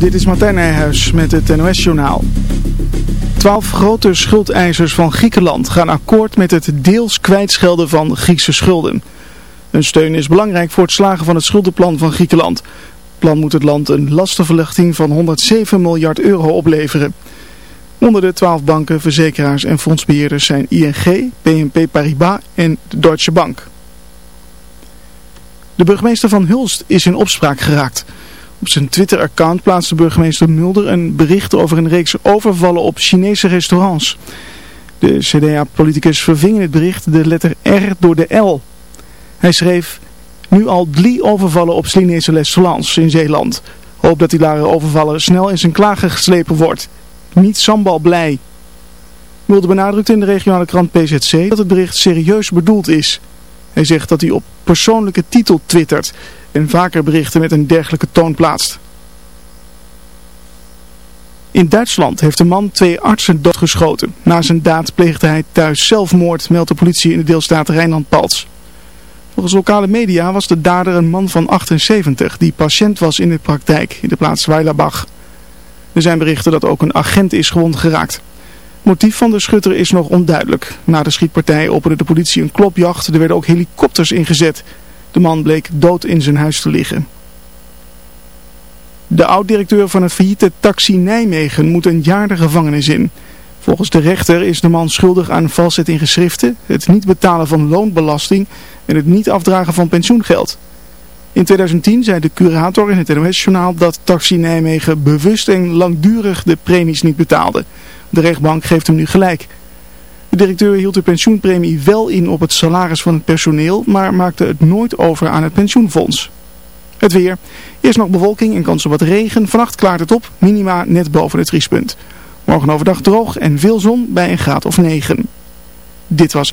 Dit is Martijn Nijhuis met het NOS-journaal. Twaalf grote schuldeisers van Griekenland gaan akkoord met het deels kwijtschelden van Griekse schulden. Hun steun is belangrijk voor het slagen van het schuldenplan van Griekenland. Het plan moet het land een lastenverlichting van 107 miljard euro opleveren. Onder de twaalf banken, verzekeraars en fondsbeheerders zijn ING, BNP Paribas en de Deutsche Bank. De burgemeester van Hulst is in opspraak geraakt... Op zijn Twitter-account plaatste burgemeester Mulder een bericht over een reeks overvallen op Chinese restaurants. De CDA-politicus verving in het bericht de letter R door de L. Hij schreef, nu al drie overvallen op Chinese restaurants in Zeeland. Hoop dat die lare overvallen snel in zijn klagen geslepen wordt. Niet sambal blij. Mulder benadrukte in de regionale krant PZC dat het bericht serieus bedoeld is. Hij zegt dat hij op persoonlijke titel twittert en vaker berichten met een dergelijke toon plaatst. In Duitsland heeft een man twee artsen doodgeschoten. Na zijn daad pleegde hij thuis zelfmoord, meldt de politie in de deelstaat Rijnland-Palts. Volgens lokale media was de dader een man van 78 die patiënt was in de praktijk in de plaats Weilerbach. Er zijn berichten dat ook een agent is gewond geraakt. Het motief van de schutter is nog onduidelijk. Na de schietpartij opende de politie een klopjacht. Er werden ook helikopters ingezet. De man bleek dood in zijn huis te liggen. De oud-directeur van een failliete taxi Nijmegen moet een jaar de gevangenis in. Volgens de rechter is de man schuldig aan valsheid in geschriften, het niet betalen van loonbelasting en het niet afdragen van pensioengeld. In 2010 zei de curator in het NOS-journaal dat Taxi Nijmegen bewust en langdurig de premies niet betaalde. De rechtbank geeft hem nu gelijk. De directeur hield de pensioenpremie wel in op het salaris van het personeel, maar maakte het nooit over aan het pensioenfonds. Het weer. Eerst nog bewolking en kans op wat regen. Vannacht klaart het op, minima net boven het vriespunt. Morgen overdag droog en veel zon bij een graad of 9. Dit was...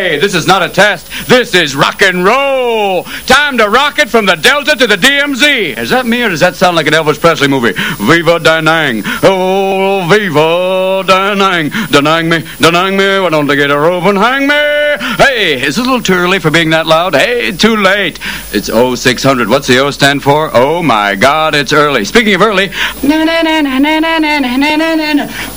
Hey, this is not a test. This is rock and roll. Time to rock it from the Delta to the DMZ. Is that me or does that sound like an Elvis Presley movie? Viva Danang. Oh, Viva Danang. Danang me, Danang me. Why don't they get a rope and hang me? Hey, is it a little too early for being that loud? Hey, too late. It's 0600. What's the O stand for? Oh my God, it's early. Speaking of early,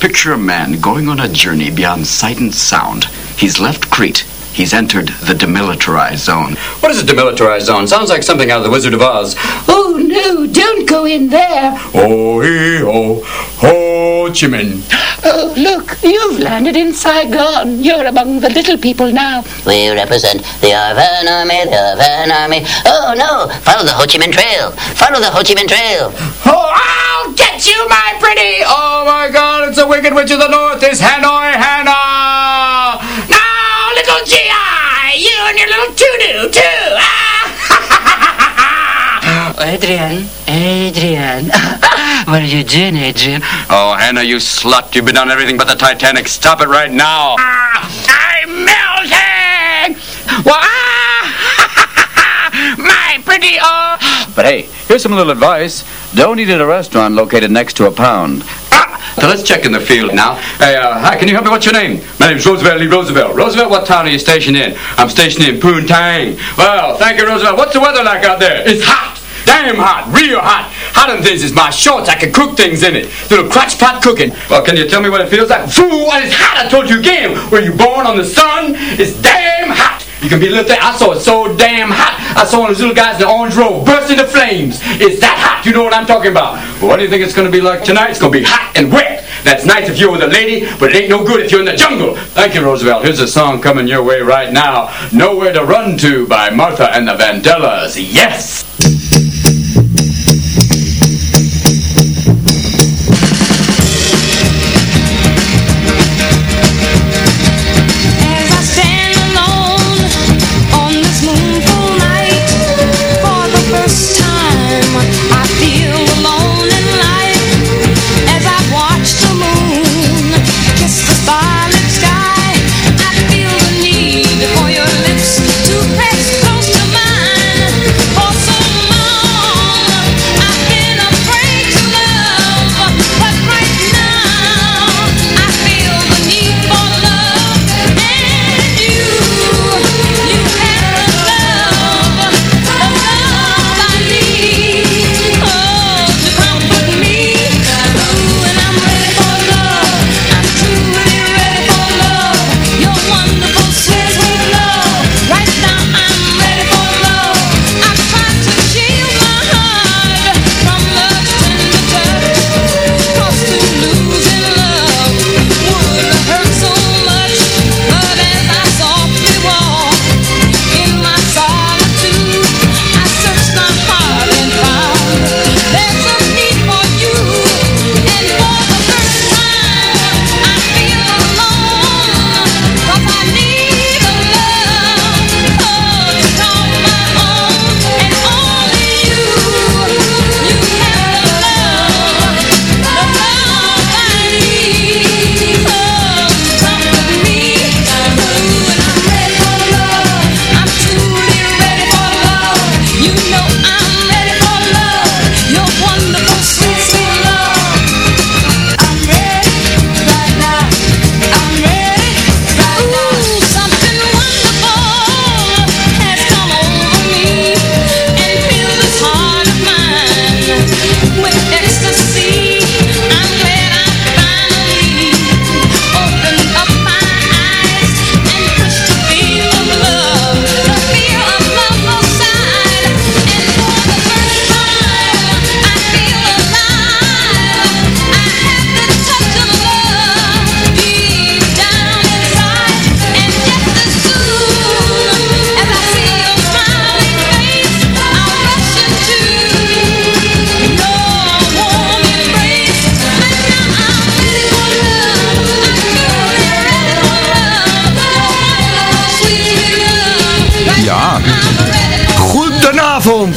picture a man going on a journey beyond sight and sound. He's left Crete. He's entered the demilitarized zone. What is a demilitarized zone? Sounds like something out of the Wizard of Oz. Oh no, don't go in there. Oh, hee, ho, Ho Chi Minh. Oh, look, you've landed in Saigon. You're among the little people now. We represent the Arvan Army, the Arvan Army. Oh no, follow the Ho Chi Minh Trail. Follow the Ho Chi Minh Trail. Oh, I'll get you, my pretty. Oh my God, it's the Wicked Witch of the North. It's Hanoi Hannah. Now, little G.I., you and your little to-do, too. Ah! Adrian, Adrian. what are you doing, Adrian? Oh, Hannah, you slut. You've been on everything but the Titanic. Stop it right now. Ah, I'm melting. Well, ah, my pretty oh. But hey, here's some little advice. Don't eat at a restaurant located next to a pound. Ah, so let's check in the field now. Hey, uh, hi, can you help me? What's your name? My name's Roosevelt Lee Roosevelt. Roosevelt, what town are you stationed in? I'm stationed in Poontang. Well, thank you, Roosevelt. What's the weather like out there? It's hot. Damn hot, real hot. Hot than this is my shorts. I can cook things in it. Little crotch pot cooking. Well, can you tell me what it feels like? Fool, it's hot. I told you again. Were you born on the sun? It's damn hot. You can be a little thing. I saw it so damn hot. I saw one of those little guys in the orange robe burst into flames. It's that hot. You know what I'm talking about. Well, what do you think it's going to be like tonight? It's going to be hot and wet. That's nice if you're with a lady, but it ain't no good if you're in the jungle. Thank you, Roosevelt. Here's a song coming your way right now. Nowhere to Run To by Martha and the Vandellas. Yes!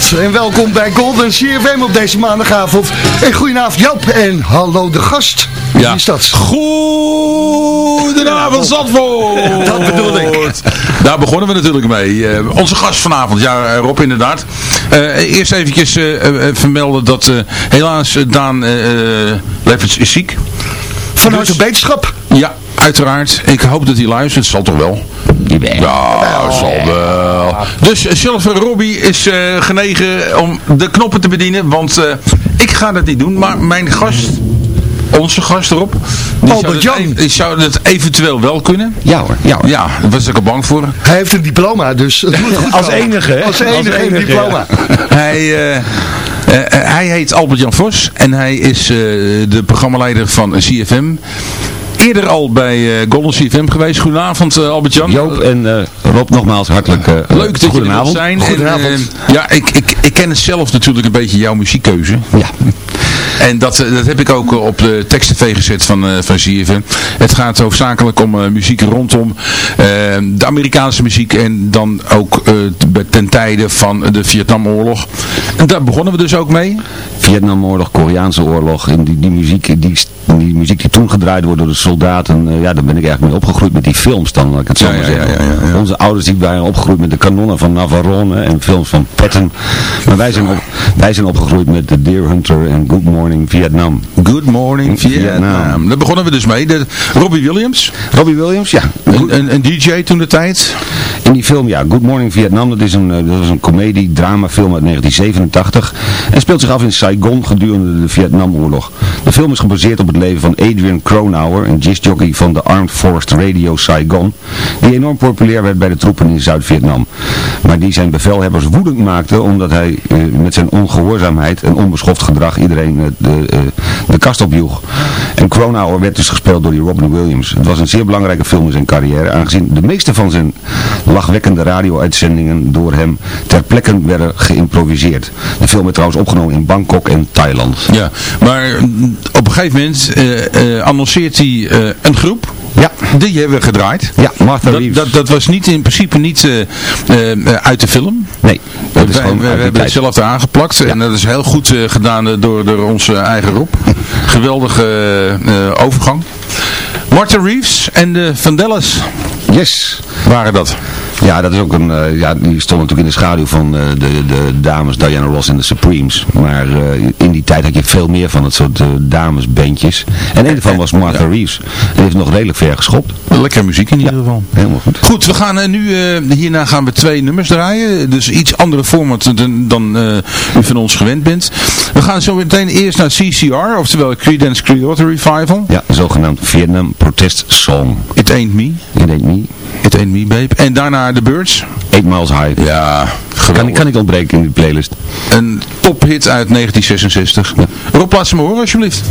Goedenavond en welkom bij Golden CFM op deze maandagavond. En goedenavond Joop en hallo de gast. Wie is dat? Goedenavond Zandvoort. Dat bedoel ik. Daar begonnen we natuurlijk mee. Eh, onze gast vanavond, ja Rob inderdaad. Eh, eerst eventjes eh, eh, vermelden dat eh, helaas eh, Daan eh Lefferts is ziek. Vanuit Dus- de beterschap. Ja, uiteraard. Ik hoop dat hij luistert. Zal toch wel? Ja, zal wel. Dus uh, Silver Robbie is eh, genegen om de knoppen te bedienen. Want eh, ik ga dat niet doen. Maar mijn gast, onze gast erop. Die Albert zou Jan. ev- Die zou dat eventueel wel kunnen. Ja hoor, ja hoor. Ja, daar was ik al bang voor. Hij heeft een diploma, dus het moet goed Als enige, hè? Als enige, Als een enige, diploma. Hij, eh, eh, hij heet Albert-Jan Vos en hij is eh, de programmaleider van CFM. Eerder al bij eh Golden CFM geweest. Goedenavond eh, Albert-Jan. Joop en eh, Rob nogmaals hartelijk Leuk dat je er zijn. Goedenavond. En, ja, ik, ik, ik ken het zelf natuurlijk een beetje jouw muziekkeuze. Ja. En dat, eh, dat heb ik ook eh, op de tekst-tv gezet van, eh van CFM. Het gaat hoofdzakelijk om muziek rondom de Amerikaanse muziek en dan ook ten tijde van de Vietnamoorlog. En daar begonnen we dus ook mee. Vietnamoorlog, Koreaanse oorlog en die, die, muziek, die, die muziek die toen gedraaid wordt door de soldaten, ja, daar ben ik eigenlijk mee opgegroeid met die films dan, laat ik het zo Ja, maar zeggen. ja, ja, ja. Onze ouders die waren opgegroeid met de kanonnen van Navarone en films van Patton, maar wij zijn, op, wij zijn opgegroeid met The Deer Hunter en Good Morning Vietnam. Good Morning Vietnam. Vietnam. Daar begonnen we dus mee. De, Robbie Williams, Robbie Williams, ja. een, een, een DJ toen de tijd. In die film, ja, Good Morning Vietnam, dat is een, eh, dat was een comedie-dramafilm uit 1987 en speelt zich af in Saigon gedurende de Vietnamoorlog. De film is gebaseerd op het leven van Adrian Cronauer, een jazzjockey van de Armed Forces Radio Saigon, die enorm populair werd bij de troepen in Zuid-Vietnam. Maar die zijn bevelhebbers woedend maakte omdat hij eh, met zijn ongehoorzaamheid en onbeschoft gedrag iedereen eh, de, eh, de kast opjoeg. En Cronauer werd dus gespeeld door die Robin Williams. Het was een zeer belangrijke film in zijn carrière, aangezien de meeste van zijn lachwekkende radio-uitzendingen door hem ter plekke werden geïmproviseerd. De film werd trouwens opgenomen in Bangkok en Thailand. Ja, maar op een gegeven moment eh, annonceert hij een groep. Ja. Die hebben we gedraaid. Ja, Martha Dat, Reeves. dat, dat was niet in principe niet eh, eh, eh, uit de film. nee, dat is Wij- gewoon we, we hebben het zelf eraan geplakt. En dat is heel goed gedaan door, door onze eigen Rob. Geweldige overgang. Martha Reeves en de Vandellas Yes. waren dat. Ja, dat is ook een, eh, ja, die stond natuurlijk in de schaduw van eh, de, de dames Diana Ross en de Supremes. Maar eh, in die tijd had je veel meer van dat soort damesbandjes. En een daarvan was Martha Reeves. Die heeft nog redelijk ver geschopt. Lekker muziek in ieder geval. Helemaal goed. Goed, we gaan nu, hierna gaan we twee nummers draaien. Dus iets andere format dan, dan u van ons gewend bent. We gaan zo meteen eerst naar CCR, oftewel Creedence Clearwater Revival. Ja, zogenaamd Vietnam Protest Song. It Ain't Me. Je denkt niet, Ain't Me, babe. En daarna The Birds. 8 Miles High. Ja, Kan, geweldig. kan niet ontbreken in die playlist. Een tophit uit 1966. Rob, laat ze me horen alsjeblieft.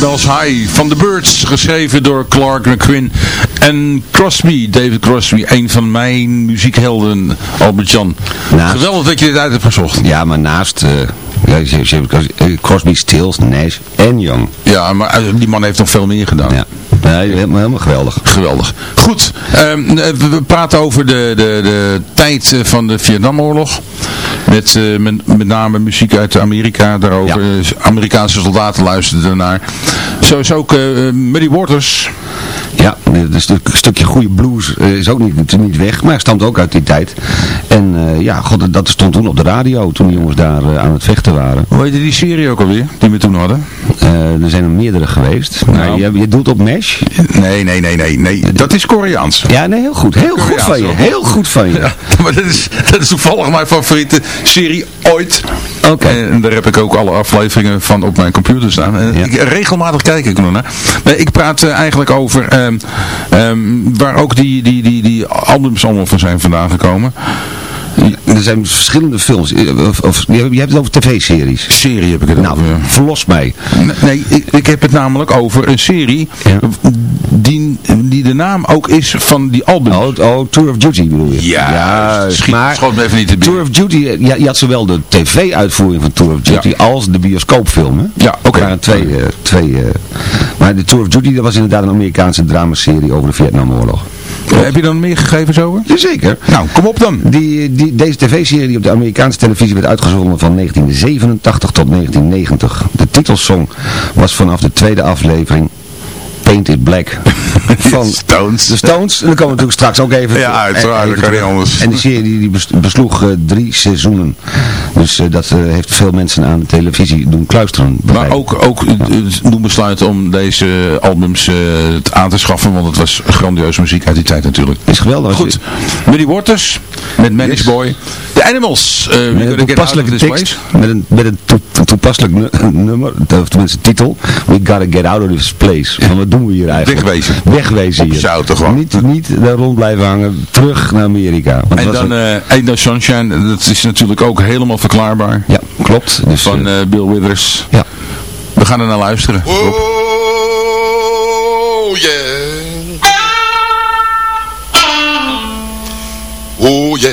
Bells High van The Birds, geschreven door Clark McQuinn en Crosby, David Crosby, een van mijn muziekhelden, Albert-Jan. Geweldig dat je dit uit hebt gezocht. Ja, maar naast... Uh... Crosby, Stills, Nash en Young. Ja, maar eh, die man heeft nog veel meer gedaan. Ja. Nee, helemaal, helemaal geweldig. Geweldig. Goed, um, we praten over de, de, de tijd van de Vietnamoorlog. Met, uh, met, met, name muziek uit Amerika daarover. Ja. Amerikaanse soldaten luisterden ernaar. Zo is ook uh, Muddy Waters. Ja, een stuk, stukje goede blues uh, is ook niet, niet weg, maar stamt ook uit die tijd. En uh, ja, god, dat stond toen op de radio, toen die jongens daar uh, aan het vechten waren. Hoe heette die serie ook alweer, die we toen hadden? er zijn er meerdere geweest. Nou. Maar je, je doet op MASH? Nee, nee, nee, nee, nee. Dat is Koreaans. Ja, nee, heel goed. Heel Koreaans, goed van je. Heel goed van je. Ja, maar dat is, dat is toevallig mijn favoriete serie ooit. Oké. Okay. En daar heb ik ook alle afleveringen van op mijn computer staan. En ja. ik, regelmatig kijk ik nog naar. Ik praat eigenlijk over... Um, um, waar ook die, die, die, die albums allemaal van zijn vandaan gekomen. Er zijn verschillende films. Of, of, je hebt het over tv-series. Serie heb ik het nou, over. verlos mij. Nee, ik, ik, heb het namelijk over een serie ja. Die, die de naam ook is van die album. Oh, oh, Tour of Duty bedoel je? Ja, ja schiet, maar schoot me even niet te binnen. Tour of Duty, ja, je had zowel de tv-uitvoering van Tour of Duty ja. als de bioscoopfilm. Hè? Ja, oké. Okay. waren twee, uh, twee uh, maar de Tour of Duty, dat was inderdaad een Amerikaanse dramaserie over de Vietnamoorlog. Heb je dan meer gegevens over? Jazeker. Nou, kom op dan. Die, die, deze tv-serie op de Amerikaanse televisie werd uitgezonden van 1987 tot 1990. De titelsong was vanaf de tweede aflevering Painted Black van Stones. de Stones. En dan komen we natuurlijk straks ook even... Ja, uiteraard, dat kan niet anders. En die serie die besloeg uh, drie seizoenen. Dus uh, dat uh, heeft veel mensen aan de televisie doen kluisteren. Maar ook, ook ja. doen besluiten om deze albums aan te schaffen, want het was grandioze muziek uit die tijd natuurlijk. Is geweldig. Goed. Muddy Waters met Manish yes. Boy. The Animals. met een toepasselijke tekst. Met een, met een to toepasselijk nummer, of tenminste titel. We gotta get out of this place. Van wat doen we hier eigenlijk? Wegwezen. Wegwezen hier. Zouten gewoon. Niet, niet daar rond blijven hangen. Terug naar Amerika. Want en dan een... uh, No Sunshine. Dat is natuurlijk ook helemaal verklaarbaar. Ja, klopt. Dus, Van uh, Bill Withers. Ja. We gaan er naar luisteren. Oh, yeah. Oh, yeah.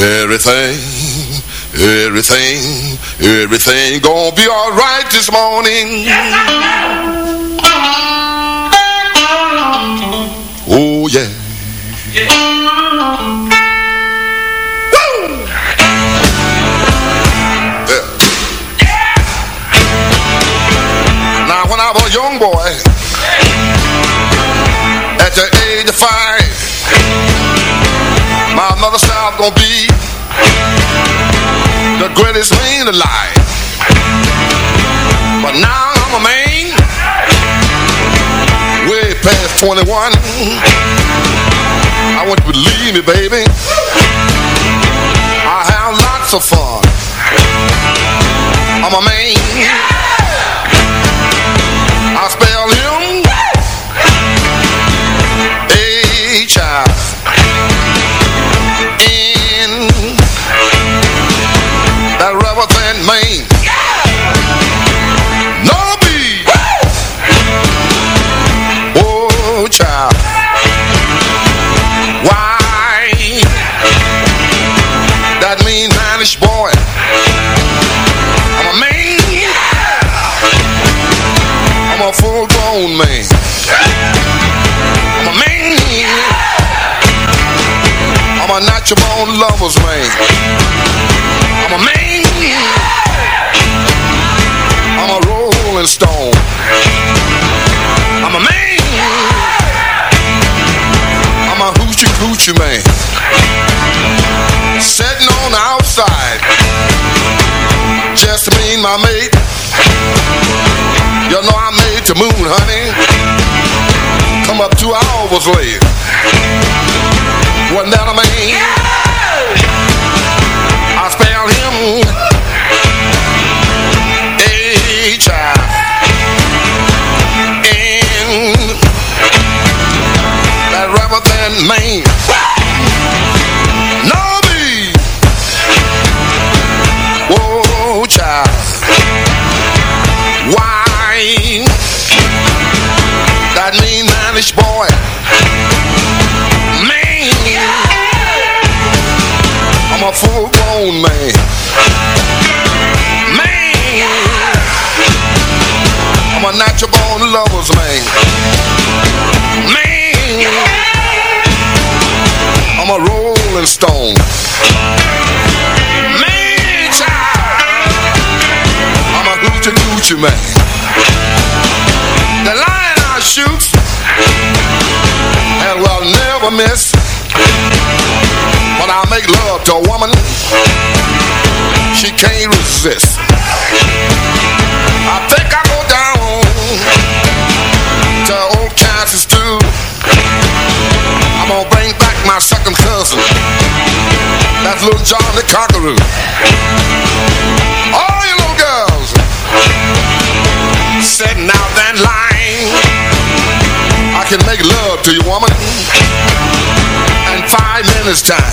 Everything, everything, everything gonna be alright this morning. Oh yeah. Yeah. I was a young boy, at the age of five, my mother said I was gonna be greatest man alive. But now I'm a man, way past 21. I want you to believe me, baby. I have lots of fun. Lover's man. I'm a man. I'm a rolling stone. I'm a man. I'm a hoochie coochie man. Sitting on the outside. Just me and my mate. You know I made the moon, honey. Come up two hours late. Wasn't that a man? Man, Know me. Whoa, child. Wine. That mean manish boy. Man. I'm a full-grown man. Man. I'm a natural-born lover's man. Rolling Stone. Man, I'm a hoochie coochie man. The lion I shoot, and will never miss. When I make love to a woman, she can't resist. I think I'm That's little John the Conqueror. All you little girls setting out that line. I can make love to you, woman, in five minutes time.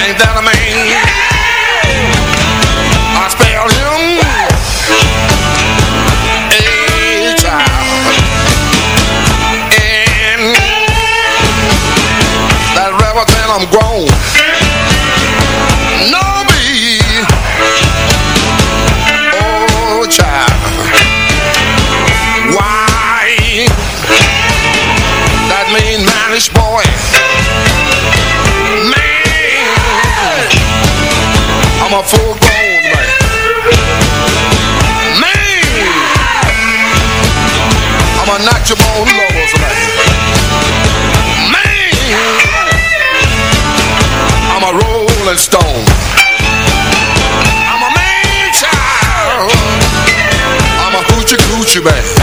Ain't that a man? Cubain.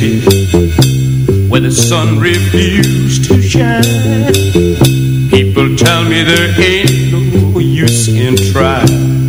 Where the sun refuses to shine. People tell me there ain't no use in trying.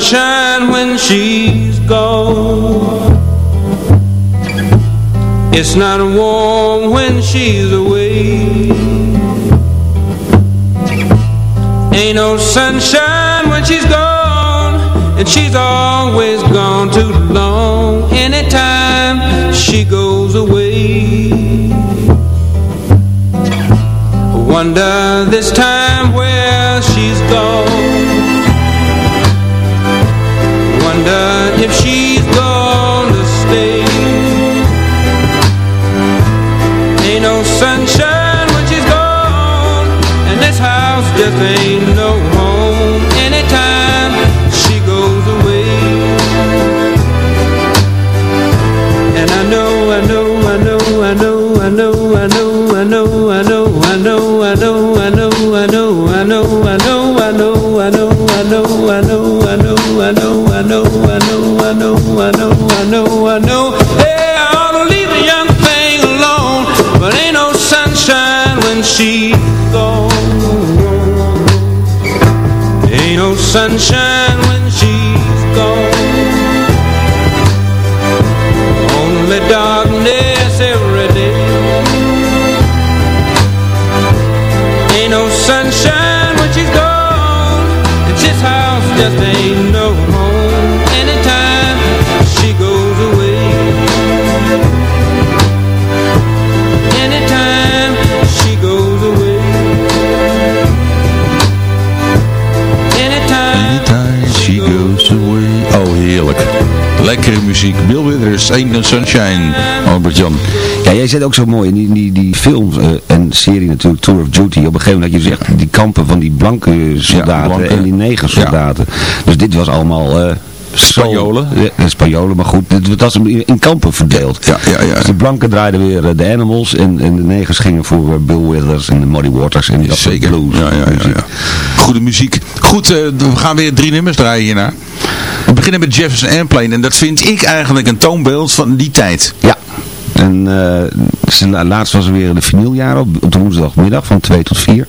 Sunshine when she's gone. It's not warm when she's Sunshine. Albert Jan. Ja, jij zit ook zo mooi in die, die, die film eh, en serie natuurlijk, Tour of Duty. Op een gegeven moment had je gezegd, die kampen van die blanke soldaten blanke. en die negersoldaten. Dus dit was allemaal... eh Spanjolen. Ja, Spanjolen, maar goed, het was in, kampen verdeeld. Ja, ja, ja. Dus de blanken draaiden weer eh, de Animals en, en de negers gingen voor eh, Bill Withers en de Muddy Waters en dat soort Zeker. blues. Ja, ja, ja, ja. Goede muziek. Goed, eh, we gaan weer drie nummers draaien hierna. We beginnen met Jefferson Airplane. En dat vind ik eigenlijk een toonbeeld van die tijd. Ja. En eh, ze- laatst was er weer de vinyljaren op, op de woensdagmiddag van 2 tot 4.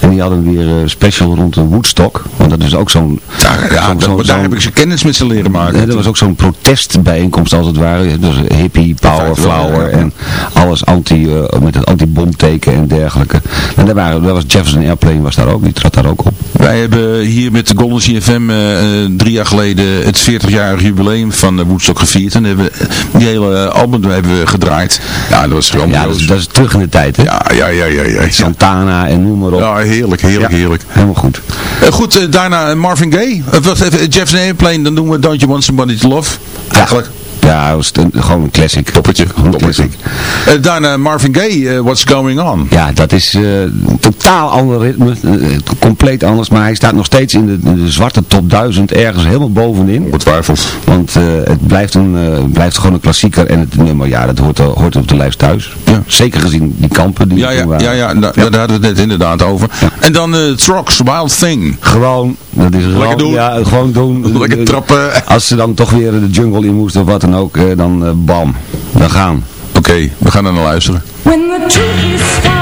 En die hadden weer eh, special rond de Woodstock. Want dat is ook zo'n... Daar, ja, zo'n- daar, heb ik ze kennis met ze leren maken. Ja, dat was ook zo'n protestbijeenkomst als het ware. Dus hippie, power, flower ja, en alles anti, eh, met het anti-bomteken en dergelijke. En daar, waren, daar was Jefferson Airplane was daar ook, die trad daar ook op. Wij hebben hier met de Golden CFM eh, eh, drie jaar geleden het 40-jarig jubileum van eh, Woodstock gevierd. En hebben we die hele album hebben we gedraaid. Ja, dat was Ja, dat is, dat is terug in de tijd, hè? Ja, ja, ja, ja. ja. Santana en noem maar op. Ja, heerlijk, heerlijk, Ja, heerlijk. Helemaal goed. Goed, daarna Marvin Gaye. Wacht even, Jefferson Airplane, dan doen we Don't You Want Somebody to Love. Eigenlijk. Ja, dat was een- gewoon een classic. Toppertje, Gewoon een classic. Eh, daarna Marvin Gaye, eh, What's Going On. Ja, dat is eh, een totaal ander ritme. compleet anders. Maar hij staat nog steeds in de, zwarte top 1000 ergens helemaal bovenin. Ongetwijfeld. Want het blijft, een, blijft gewoon een klassieker. En het nummer, ja, dat hoort, hoort op de lijst thuis. Ja. Zeker gezien die kampen die Ja, ja, waren. ja, ja, da- daar hadden we het net inderdaad over. En dan eh Trox, Wild Thing. Gewoon, dat is gewoon, doen. Ja, gewoon doen. Lekker trappen. Als ze dan toch weer de jungle in moesten of wat dan ook, eh, dan eh, bam, dan gaan. Oké, we gaan er naar luisteren. When the truth is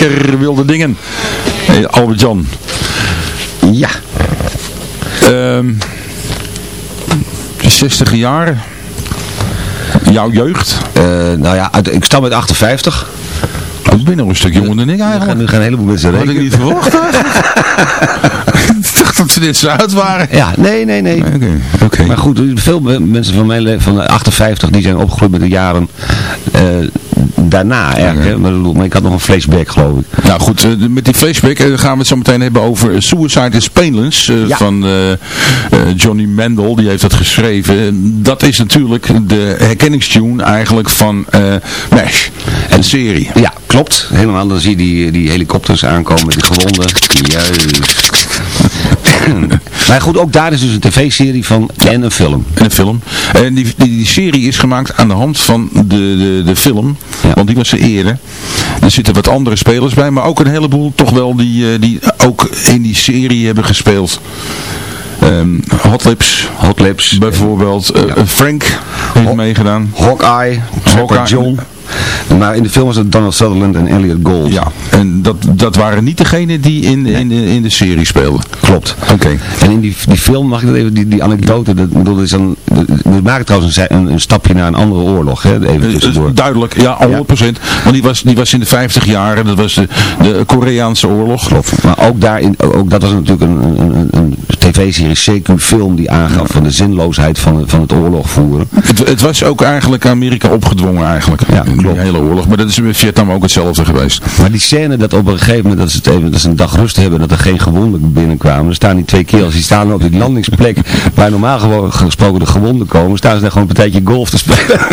lekker wilde dingen. Hey, Albert Jan. Ja. Ehm 60 jaar. Jouw jeugd. Eh, nou ja, uit- ik stam uit 58. Ik ben nog een stuk jonger dan ik eigenlijk. nu gaan een heleboel mensen Had ik rekenen. niet verwacht ik dacht dat ze dit zo oud waren. Ja, nee, nee, nee. Oké, oké. Maar goed, veel me- mensen van mijn le- van de 58 die zijn opgegroeid met de jaren eh, daarna eigenlijk. Hè? Maar, ik had nog een flashback geloof ik. Nou goed, eh, met die flashback eh, gaan we het zo meteen hebben over Suicide is Painless eh, Ja. van eh, eh, Johnny Mendel. Die heeft dat geschreven. Dat is natuurlijk de herkenningstune eigenlijk van eh MASH, een serie. Ja, klopt. Helemaal. Dan zie je die, die helikopters aankomen met die gewonden. Juist. maar goed, ook daar is dus een tv-serie van en een film. En een film. En die, die, die serie is gemaakt aan de hand van de, de, de film. Ja. Want die was er eerder. Er zitten wat andere spelers bij. Maar ook een heleboel toch wel die, eh, die ook in die serie hebben gespeeld. Ehm Hot Lips. Hot Lips. Bijvoorbeeld. eh, Ja. Frank heeft Ho- meegedaan. Hawkeye, Hawkeye. John. Maar in de film was het Donald Sutherland en Elliot Gould. Ja, en dat, dat waren niet degenen die in, in, de, in de serie speelden. Klopt. Oké. En in die, die film, mag ik dat even, die, die anekdote, dat, bedoel, dat is dan, we maken trouwens een, een, een stapje naar een andere oorlog, hè, even Eh, tussendoor. eh, Duidelijk, ja, 100%. Want die was, die was in de 50 jaren, dat was de, de Koreaanse oorlog. Klopt. Maar ook daarin, ook dat was natuurlijk een, een, een, een tv-serie, CQ-film die aangaf van de zinloosheid van, van het oorlog voeren. Het, het was ook eigenlijk Amerika opgedwongen eigenlijk. Ja, die klopt. hele oorlog. Maar dat is in Vietnam ook hetzelfde geweest. Maar die scène dat op een gegeven moment, dat ze, het even, dat ze een dag rust hebben, dat er geen gewonden binnenkwamen. Er staan die twee kerels, die staan op die landingsplek waar normaal gesproken de gewonden komen. Staan ze daar gewoon een partijtje golf te spelen.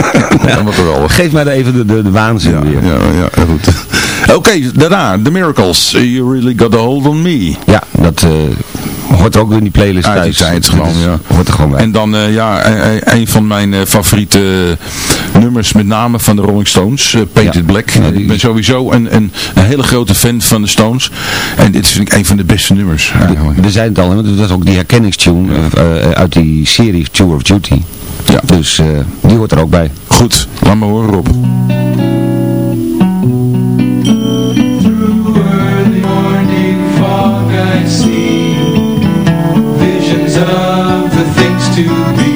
Ja. Geef mij daar even de, de, de waanzin Ja, weer. ja, ja, goed. Oké, daarna, The Miracles. You Really Got a Hold on Me. Ja, dat eh, hoort ook in die playlist Uit die thuis. tijd gewoon, ja. Hoort er gewoon bij. En dan, eh, ja, een- een- een van mijn eh, favoriete eh, nummers, met name van de Rolling Stones, eh, Painted Ja. Black. Ja, die- Ik ben sowieso een, een, een hele grote fan van de Stones. En dit vind ik een van de beste nummers eigenlijk. We zijn het al, hè, want dat is ook die herkenningstune eh, eh, uit die serie Tour of Duty. Ja. Dus eh, die hoort er ook bij. Goed, laat me horen Rob. To be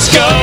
Let's go.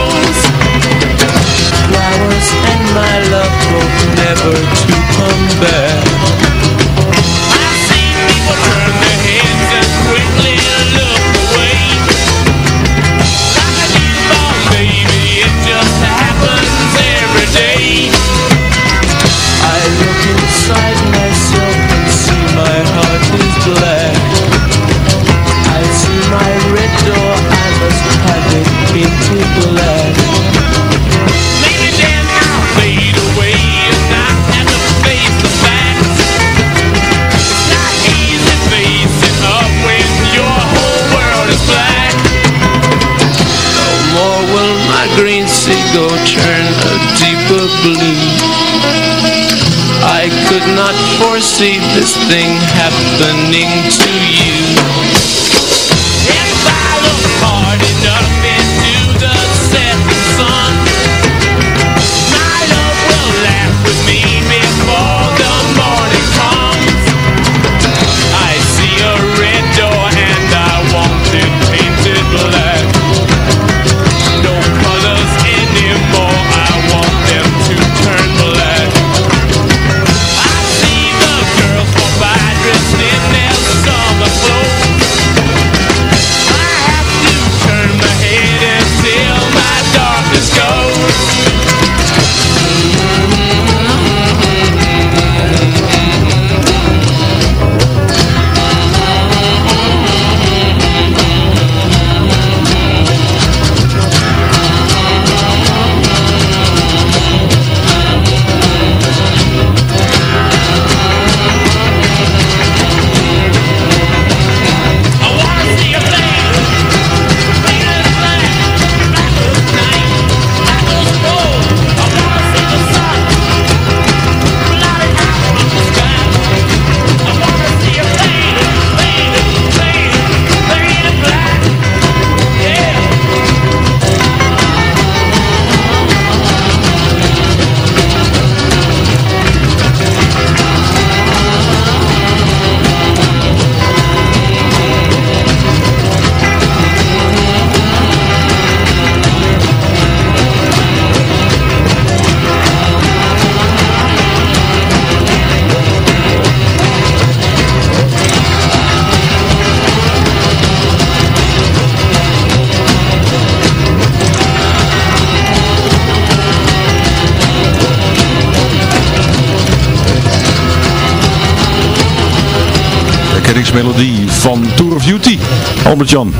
Albert-Jan.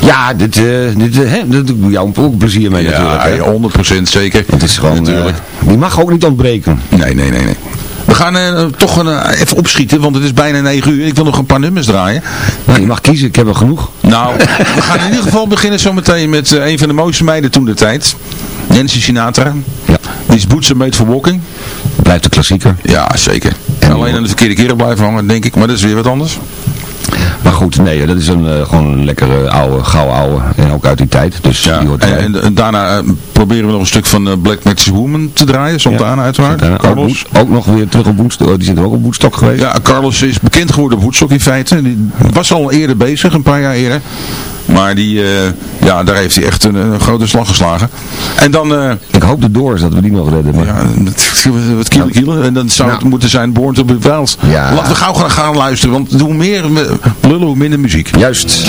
Ja, dit, eh dit, eh, hè, dit doe ik jou ook plezier mee natuurlijk. hè. Ja, 100% zeker. Het is gewoon, Natuurlijk. eh, die mag ook niet ontbreken. Nee, nee, nee, nee. We gaan eh, toch een, even opschieten, want het is bijna 9 uur. Ik wil nog een paar nummers draaien. Nou, je mag kiezen, ik heb er genoeg. Nou, we gaan in ieder geval beginnen zometeen met eh, een van de mooiste meiden toen de tijd. Nancy Sinatra. Ja. Die is Boots Made for Walking. Blijft de klassieker. Ja, zeker. Alleen aan de verkeerde keren blijven hangen, denk ik. Maar dat is weer wat anders. Maar goed, nee, dat is een, eh, gewoon een lekkere oude, gauw oude. En ook uit die tijd. Dus Ja. die hoort En, erbij. en, en daarna eh, proberen we nog een stuk van eh, Black Magic Woman te draaien. Santana uiteraard. Santana. Carlos. Ook, ook nog weer terug op Woenstok. Die zit er ook op Woenstok geweest. Ja, Carlos is bekend geworden op Woodstock in feite. Die was al eerder bezig, een paar jaar eerder. Maar die, eh, ja, daar heeft hij echt een, een grote slag geslagen. En dan... eh, Ik hoop de Doors dat we die nog redden. Maar... ja, wat kielen kielen. En dan zou het moeten zijn Born to be Wild. Ja. Laten we gauw gaan, gaan luisteren. Want hoe meer we lullen, hoe minder muziek. Juist.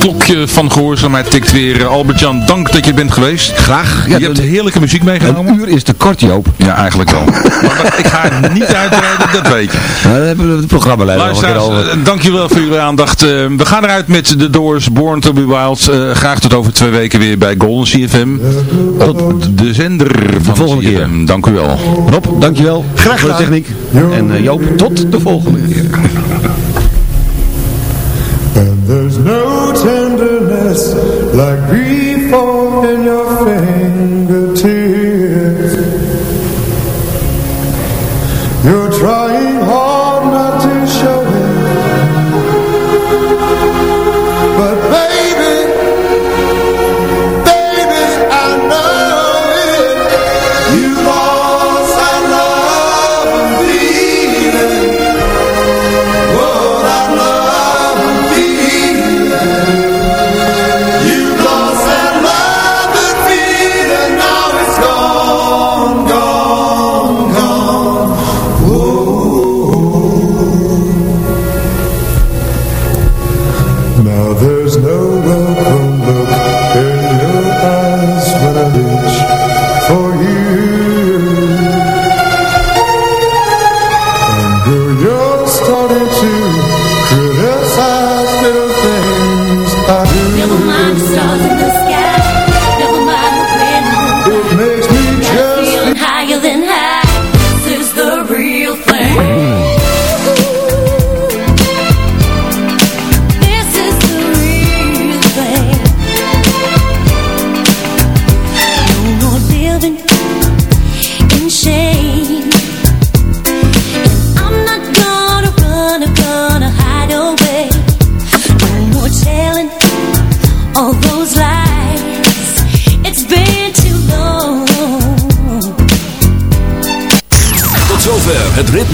klokje van gehoorzaamheid tikt weer. Eh, Albert-Jan, dank dat je bent geweest. Graag. Ja, je hebt heerlijke muziek meegenomen. Uur is te kort, Joop. Ja, eigenlijk wel. maar, ik ga niet uitrijden, dat weet je. Nou, hebben we het programma leiden. Luisteraars, eh, dankjewel voor jullie aandacht. Eh, we gaan eruit met de Doors, Born to be Wild. Graag tot over twee weken weer bij Golden CFM. Tot de zender van de volgende keer. Dank u wel. Rob, dankjewel. Graag gedaan. Techniek. En uh, Joop, tot de volgende keer. like grief on your face.